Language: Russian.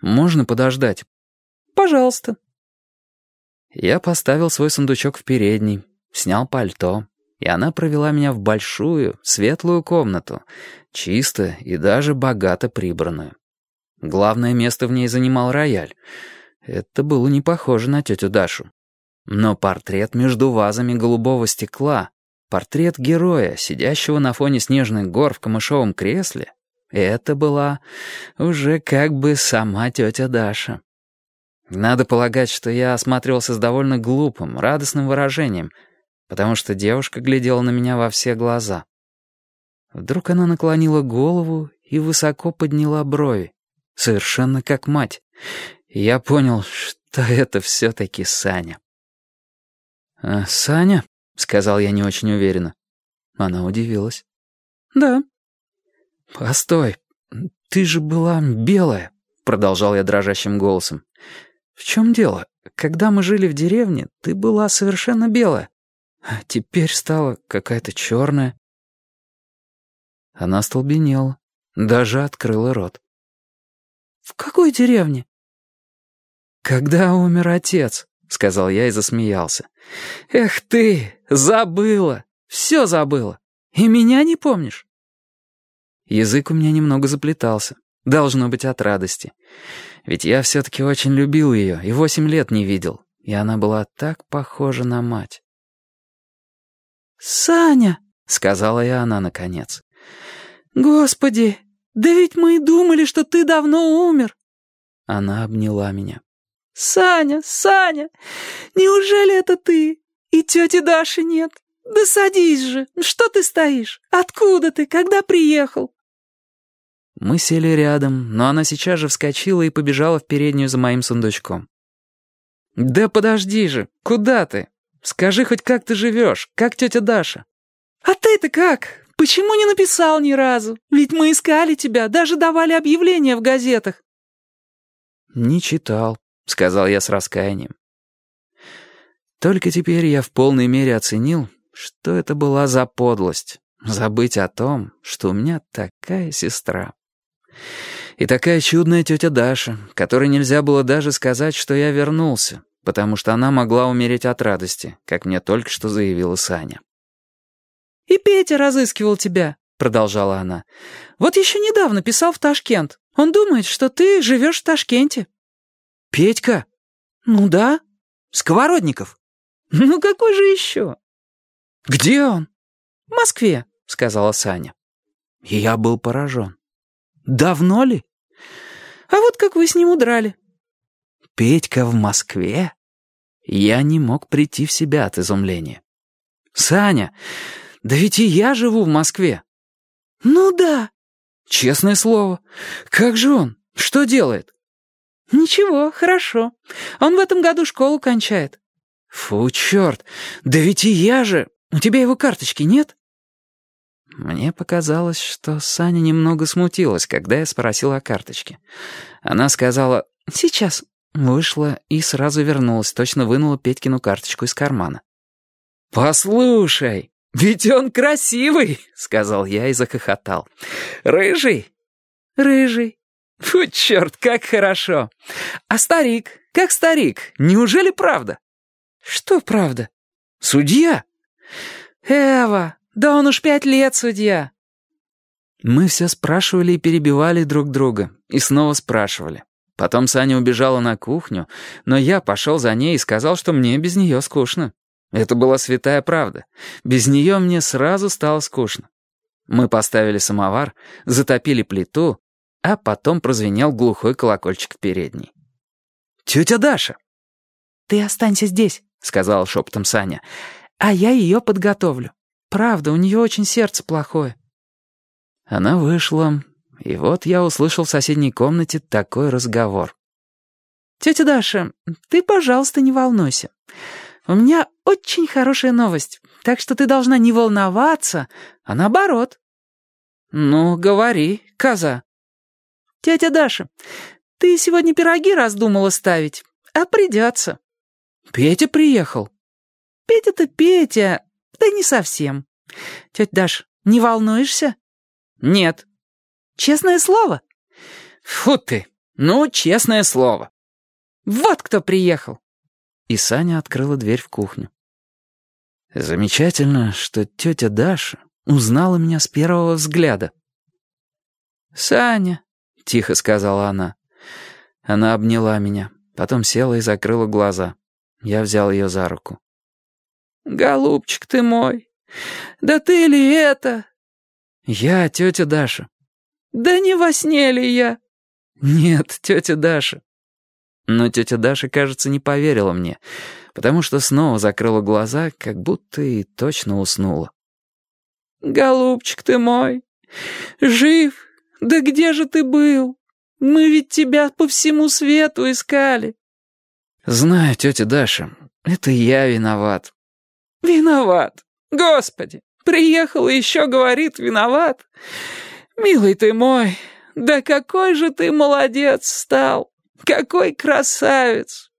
«Можно подождать?» «Пожалуйста». Я поставил свой сундучок в передней, снял пальто, и она провела меня в большую, светлую комнату, чисто и даже богато прибранную. Главное место в ней занимал рояль. Это было не похоже на тетю Дашу. Но портрет между вазами голубого стекла, портрет героя, сидящего на фоне снежных гор в камышовом кресле, это была уже как бы сама тетя Даша. Надо полагать, что я осматривался с довольно глупым, радостным выражением, потому что девушка глядела на меня во все глаза. Вдруг она наклонила голову и высоко подняла брови, совершенно как мать. Я понял, что это все-таки Саня. «А, «Саня?» — сказал я не очень уверенно. Она удивилась. «Да». «Постой, ты же была белая», — продолжал я дрожащим голосом. «В чем дело? Когда мы жили в деревне, ты была совершенно белая. А теперь стала какая-то черная». Она столбенела, даже открыла рот. «В какой деревне?» «Когда умер отец», — сказал я и засмеялся. «Эх ты, забыла, все забыла. И меня не помнишь?» Язык у меня немного заплетался. Должно быть от радости. Ведь я все-таки очень любил ее и восемь лет не видел. И она была так похожа на мать. «Саня!» — сказала я она наконец. «Господи, да ведь мы и думали, что ты давно умер!» Она обняла меня. «Саня, Саня, неужели это ты? И тети Даши нет? Да садись же, что ты стоишь? Откуда ты, когда приехал?» Мы сели рядом, но она сейчас же вскочила и побежала в переднюю за моим сундучком. «Да подожди же, куда ты? Скажи хоть, как ты живешь, как тетя Даша?» «А ты-то как? Почему не написал ни разу? Ведь мы искали тебя, даже давали объявления в газетах». «Не читал», — сказал я с раскаянием. Только теперь я в полной мере оценил, что это была за подлость — забыть о том, что у меня такая сестра. И такая чудная тетя Даша, которой нельзя было даже сказать, что я вернулся, потому что она могла умереть от радости, как мне только что заявила Саня. «И Петя разыскивал тебя», — продолжала она. «Вот еще недавно писал в Ташкент. Он думает, что ты живешь в Ташкенте». «Петька?» «Ну да». «Сковородников?» «Ну какой же еще?» «Где он?» «В Москве», — сказала Саня. И я был поражен. Давно ли? А вот как вы с ним удрали. Петька в Москве? Я не мог прийти в себя от изумления. Саня, да ведь и я живу в Москве. Ну да. Честное слово. Как же он? Что делает? Ничего, хорошо. Он в этом году школу кончает. Фу, черт. Да ведь и я же. У тебя его карточки нет? Мне показалось, что Саня немного смутилась, когда я спросил о карточке. Она сказала «Сейчас». Вышла и сразу вернулась, точно вынула Петькину карточку из кармана. «Послушай, ведь он красивый!» — сказал я и захохотал. «Рыжий?» «Рыжий». «Фу, черт, как хорошо! А старик? Как старик? Неужели правда?» «Что правда?» «Судья?» «Эва, да он уж пять лет судья». Мы все спрашивали и перебивали друг друга, и снова спрашивали. Потом Саня убежала на кухню, но я пошел за ней и сказал, что мне без нее скучно. Это была святая правда. Без нее мне сразу стало скучно. Мы поставили самовар, затопили плиту, а потом прозвенел глухой колокольчик в передней. «Тетя Даша!» «Ты останься здесь», — сказала шепотом Саня, — «а я ее подготовлю». Правда, у нее очень сердце плохое». Она вышла, и вот я услышал в соседней комнате такой разговор. «Тетя Даша, ты, пожалуйста, не волнуйся. У меня очень хорошая новость, так что ты должна не волноваться, а наоборот». «Ну, говори, коза». «Тетя Даша, ты сегодня пироги раздумала ставить, а придется». «Петя приехал». «Петя-то Петя, «Да не совсем. Тетя Даш, не волнуешься?» «Нет». «Честное слово?» «Фу ты! Ну, честное слово. Вот кто приехал. И Саня открыла дверь в кухню. Замечательно, что тетя Даша узнала меня с первого взгляда. «Саня», — тихо сказала она. Она обняла меня, потом села и закрыла глаза. Я взял ее за руку. «Голубчик ты мой! Да ты ли это?» «Я, тетя Даша». «Да не во сне ли я?» «Нет, тетя Даша». Но тетя Даша, кажется, не поверила мне, потому что снова закрыла глаза, как будто и точно уснула. «Голубчик ты мой! Жив! Да где же ты был? Мы ведь тебя по всему свету искали!» «Знаю, тетя Даша, это я виноват». «Виноват! Господи! Приехал и еще говорит виноват! Милый ты мой, да какой же ты молодец стал! Какой красавец!